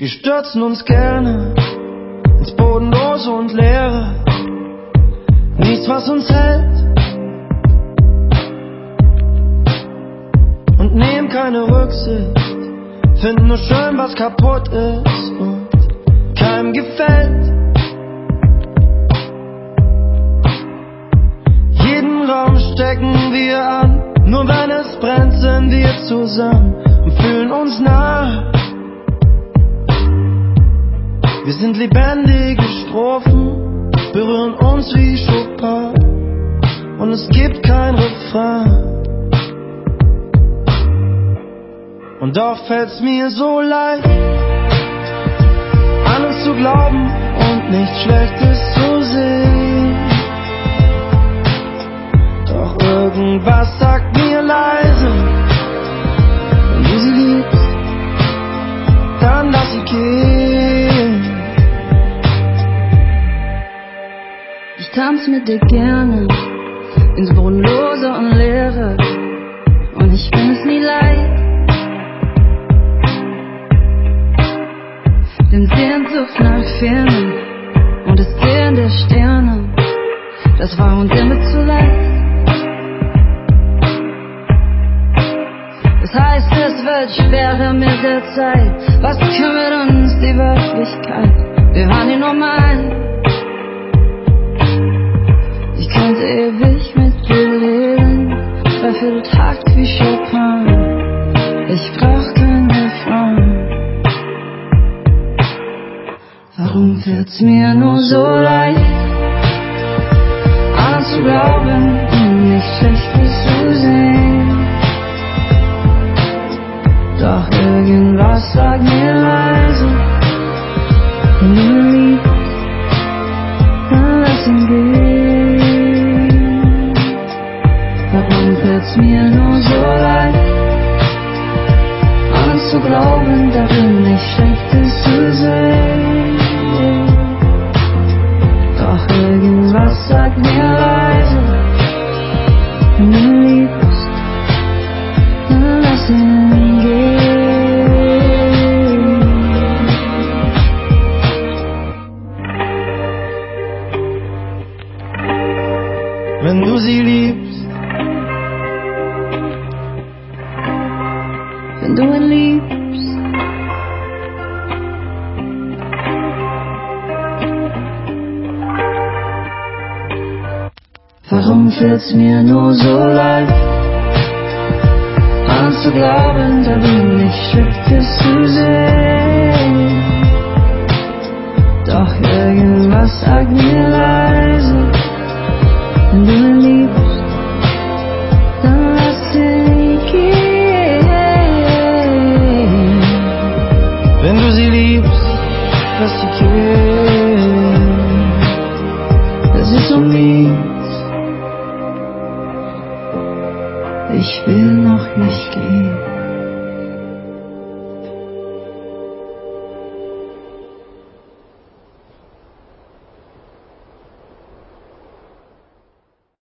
Wir stürzen uns gerne ins Bodenlose und Leere. Nichts, was uns hält. Und nehmen keine Rücksicht. Finden nur schön, was kaputt ist und keinem gefällt. Jeden Raum stecken wir an. Nur wenn es brennt, sind wir zusammen und fühlen uns nah. Wir sind lebendige Strophen, berühren uns wie Chopin und es gibt kein Refrain. Und doch fällt's mir so an uns zu glauben und nichts Schlechtes zu Ich tanz mit dir gerne ins Bodenlose und Leere und ich bin es nie leid. Dem Sehnsucht nach Fernen und das Sehen der Sterne, das war uns immer zu leicht. Das heißt, es wird schwerer mit der Zeit. Was kümmert uns die Wirklichkeit? Wir waren nie normal. Takt wie Chopin. Ich brauch keinen Refrain. Warum fällt's mir nur so leicht, an zu Fällt's mir nur so leicht, an zu glauben, darin nicht Schlechtes zu sehen? Doch irgendwas sagt mir leise, wenn du liebst, dann lass ihn gehen. wenn du sie liebst. Wenn du ihn liebst, warum fällt's mir nur so leicht, an zu glauben, da bin ich Schlechtes zu sehen? Doch irgendwas sagt mir leise, wenn du ihn gehen. Es ist so mies. Ich will noch nicht